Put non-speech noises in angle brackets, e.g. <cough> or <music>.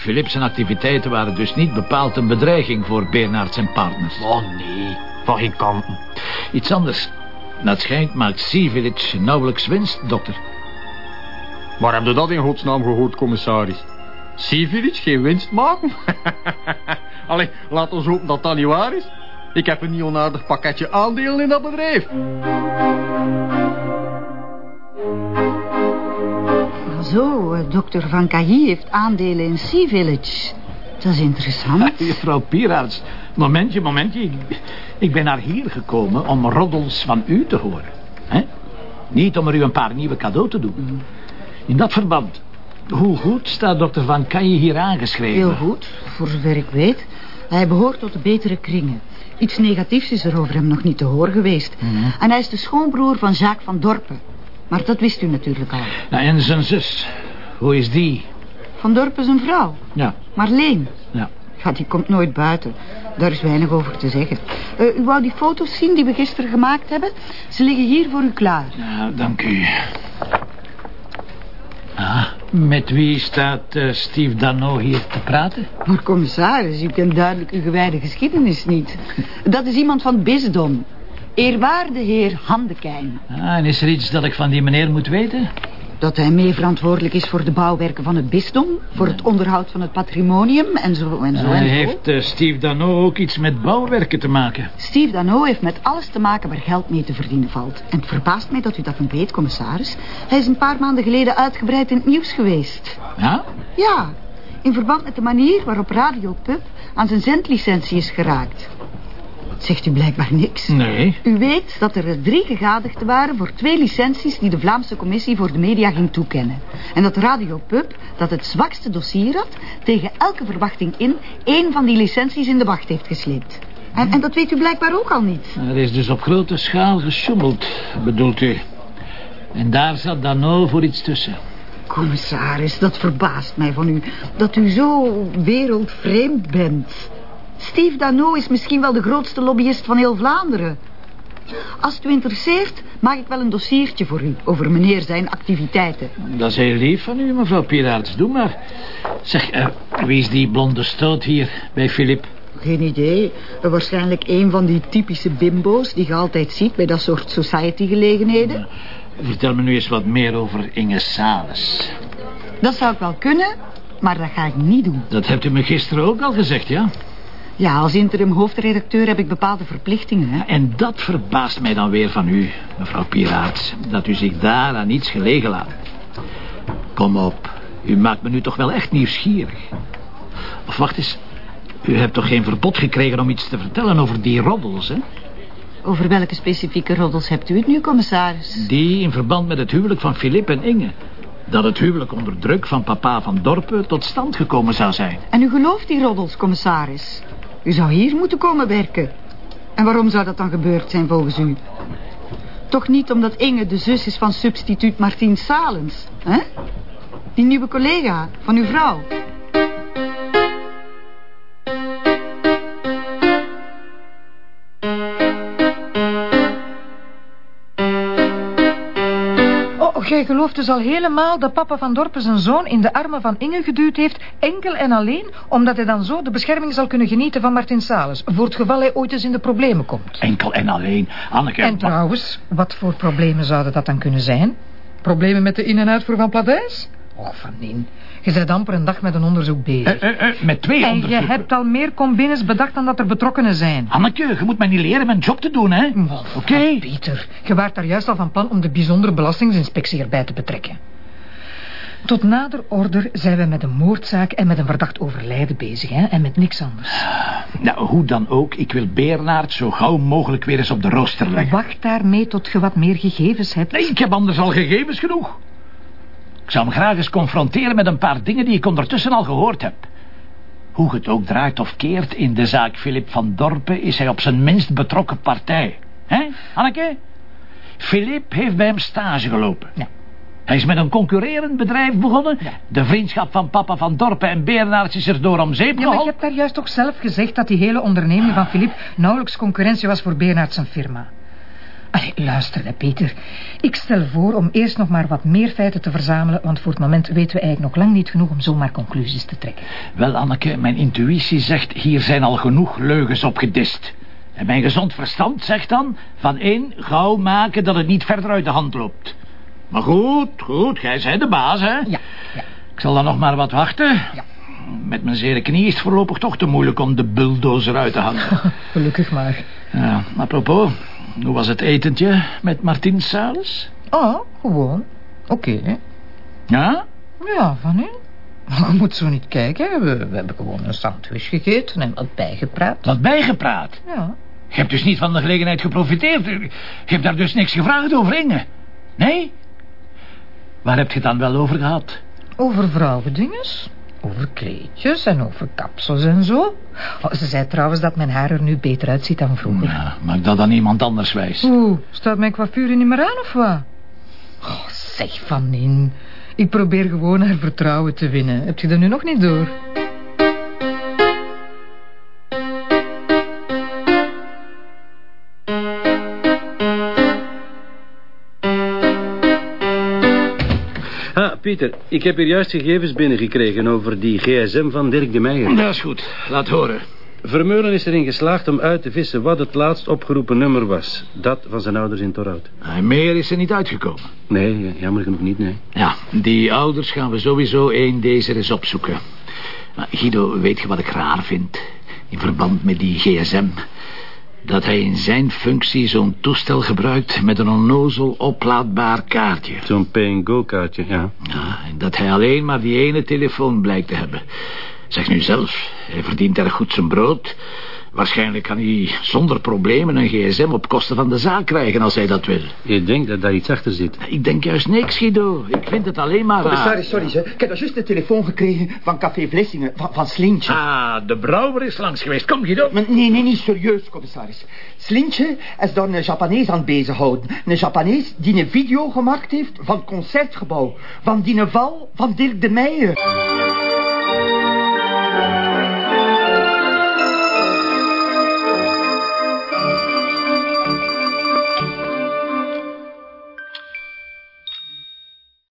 Philips zijn activiteiten waren dus niet bepaald een bedreiging voor Bernards en partners. Oh nee, van geen kanten. Iets anders. Het schijnt maakt Sea Village nauwelijks winst, dokter. Waar heb je dat in godsnaam gehoord, commissaris? Sea Village geen winst maken? <laughs> Allee, laat ons hopen dat dat niet waar is. Ik heb een niet onaardig pakketje aandelen in dat bedrijf. Zo, eh, dokter Van Cailly heeft aandelen in Sea Village. Dat is interessant. <laughs> Juffrouw Pieraerts, momentje, momentje. Ik, ik ben naar hier gekomen om roddels van u te horen. hè? Niet om er u een paar nieuwe cadeau te doen. In dat verband, hoe goed staat dokter Van Cailly hier aangeschreven? Heel goed, voor zover ik weet. Hij behoort tot de betere kringen. Iets negatiefs is er over hem nog niet te horen geweest. En hij is de schoonbroer van Jacques van Dorpen. Maar dat wist u natuurlijk al. Nou, en zijn zus, hoe is die? Van Dorpen is een vrouw, Ja, Marleen. ja. Ja, die komt nooit buiten. Daar is weinig over te zeggen. Eh, u wou die foto's zien die we gisteren gemaakt hebben? Ze liggen hier voor u klaar. Ja, dank u. Ah, met wie staat eh, Steve Dano hier te praten? Maar commissaris, u kent duidelijk uw gewijde geschiedenis niet. Dat is iemand van het bisdom. Eerwaarde heer Handekijn. Ah, en is er iets dat ik van die meneer moet weten? Dat hij mee verantwoordelijk is voor de bouwwerken van het bisdom... voor het onderhoud van het patrimonium en zo en zo Hij en zo. heeft eh, Steve Dano ook iets met bouwwerken te maken. Steve Dano heeft met alles te maken waar geld mee te verdienen valt. En het verbaast mij dat u dat niet weet, commissaris. Hij is een paar maanden geleden uitgebreid in het nieuws geweest. Ja? Ja, in verband met de manier waarop Radio Pub aan zijn zendlicentie is geraakt. Zegt u blijkbaar niks. Nee. U weet dat er drie gegadigden waren voor twee licenties die de Vlaamse Commissie voor de Media ging toekennen. En dat Radio Pub, dat het zwakste dossier had, tegen elke verwachting in één van die licenties in de wacht heeft gesleept. En, en dat weet u blijkbaar ook al niet. Er is dus op grote schaal gesjoemeld, bedoelt u. En daar zat Dano voor iets tussen. Commissaris, dat verbaast mij van u. Dat u zo wereldvreemd bent. Steve Dano is misschien wel de grootste lobbyist van heel Vlaanderen. Als het u interesseert, maak ik wel een dossiertje voor u... over meneer zijn activiteiten. Dat is heel lief van u, mevrouw Pieraerts. Doe maar. Zeg, eh, wie is die blonde stoot hier bij Filip? Geen idee. Waarschijnlijk een van die typische bimbo's... die je altijd ziet bij dat soort society-gelegenheden. Vertel me nu eens wat meer over Inge Sales. Dat zou ik wel kunnen, maar dat ga ik niet doen. Dat hebt u me gisteren ook al gezegd, ja? Ja, als interim hoofdredacteur heb ik bepaalde verplichtingen. Hè? En dat verbaast mij dan weer van u, mevrouw Pieraerts. Dat u zich daar aan iets gelegen laat. Kom op, u maakt me nu toch wel echt nieuwsgierig. Of wacht eens, u hebt toch geen verbod gekregen om iets te vertellen over die roddels, hè? Over welke specifieke roddels hebt u het nu, commissaris? Die in verband met het huwelijk van Filip en Inge. Dat het huwelijk onder druk van papa van Dorpen tot stand gekomen zou zijn. En u gelooft die roddels, commissaris? U zou hier moeten komen werken. En waarom zou dat dan gebeurd zijn volgens u? Toch niet omdat Inge de zus is van substituut Martien Salens, hè? Die nieuwe collega van uw vrouw. Oh, jij gelooft dus al helemaal dat papa van Dorpen zijn zoon in de armen van Inge geduwd heeft... enkel en alleen omdat hij dan zo de bescherming zal kunnen genieten van Martin Sales... voor het geval hij ooit eens in de problemen komt. Enkel en alleen. Anneke... En trouwens, wat voor problemen zouden dat dan kunnen zijn? Problemen met de in- en uitvoer van Pladijs? Och, Van Nien, je bent amper een dag met een onderzoek bezig. Eh, eh, met twee en je onderzoeken. hebt al meer combines bedacht dan dat er betrokkenen zijn. Anneke, je moet mij niet leren mijn job te doen, hè? Oké. Pieter, je waart daar juist al van plan om de bijzondere belastingsinspectie erbij te betrekken. Tot nader order zijn we met een moordzaak en met een verdacht overlijden bezig, hè? En met niks anders. Nou, hoe dan ook, ik wil Bernard zo gauw mogelijk weer eens op de rooster leggen. Wacht daarmee tot je wat meer gegevens hebt. Nee, ik heb anders al gegevens genoeg. Ik zou hem graag eens confronteren met een paar dingen die ik ondertussen al gehoord heb. Hoe het ook draait of keert, in de zaak Philip van Dorpen is hij op zijn minst betrokken partij. Hè, Anneke? Philip heeft bij hem stage gelopen. Ja. Hij is met een concurrerend bedrijf begonnen. Ja. De vriendschap van papa van Dorpen en Bernard is er door om zeep Ja, maar je geholpen. hebt daar juist toch zelf gezegd dat die hele onderneming van Philippe nauwelijks concurrentie was voor Bernhard zijn firma. Allee, luister, hè, Peter. Ik stel voor om eerst nog maar wat meer feiten te verzamelen... want voor het moment weten we eigenlijk nog lang niet genoeg... om zomaar conclusies te trekken. Wel, Anneke, mijn intuïtie zegt... hier zijn al genoeg leugens opgedist. En mijn gezond verstand zegt dan... van één, gauw maken dat het niet verder uit de hand loopt. Maar goed, goed, jij bent de baas, hè? Ja, ja. Ik zal dan nog maar wat wachten. Ja. Met mijn zere knie is het voorlopig toch te moeilijk om de bulldozer uit te hangen. <laughs> Gelukkig maar. ja, apropos, hoe was het etentje met Martin Salis? Oh, gewoon. Oké. Ja? Ja, van u? Je moet zo niet kijken. We, we hebben gewoon een sandwich gegeten en wat bijgepraat. Wat bijgepraat. Ja. Je hebt dus niet van de gelegenheid geprofiteerd. Je hebt daar dus niks gevraagd over Inge. Nee? Waar heb je het dan wel over gehad? Over vrouwendinges. Over kleedjes en over kapsels en zo. Oh, ze zei trouwens dat mijn haar er nu beter uitziet dan vroeger. Ja, maak dat dan iemand anders wijs. Oeh, staat mijn coiffure niet meer aan of wat? Oh, zeg van in. Ik probeer gewoon haar vertrouwen te winnen. Heb je dat nu nog niet door? Pieter, ik heb hier juist gegevens binnengekregen over die gsm van Dirk de Meijer. Dat is goed. Laat horen. Vermeulen is erin geslaagd om uit te vissen wat het laatst opgeroepen nummer was. Dat van zijn ouders in Torhout. En meer is er niet uitgekomen. Nee, jammer genoeg niet, nee. Ja, die ouders gaan we sowieso één deze eens opzoeken. Maar Guido, weet je wat ik raar vind? In verband met die gsm. Dat hij in zijn functie zo'n toestel gebruikt met een onnozel oplaadbaar kaartje. Zo'n pay-and-go-kaartje, ja. Ja, en dat hij alleen maar die ene telefoon blijkt te hebben. Zeg nu zelf, hij verdient erg goed zijn brood. Waarschijnlijk kan hij zonder problemen een gsm op kosten van de zaak krijgen als hij dat wil. Je denkt dat daar iets achter zit. Ik denk juist niks, Guido. Ik vind het alleen maar raar. Commissaris, sorry, zeg. ik heb daar juist een telefoon gekregen van Café Vlissingen, van, van Slintje. Ah, de brouwer is langs geweest. Kom, Guido. Maar nee, nee, niet serieus, commissaris. Slintje is daar een Japanees aan het bezighouden. Een Japanees die een video gemaakt heeft van het Concertgebouw. Van die val van Dirk de Meijer.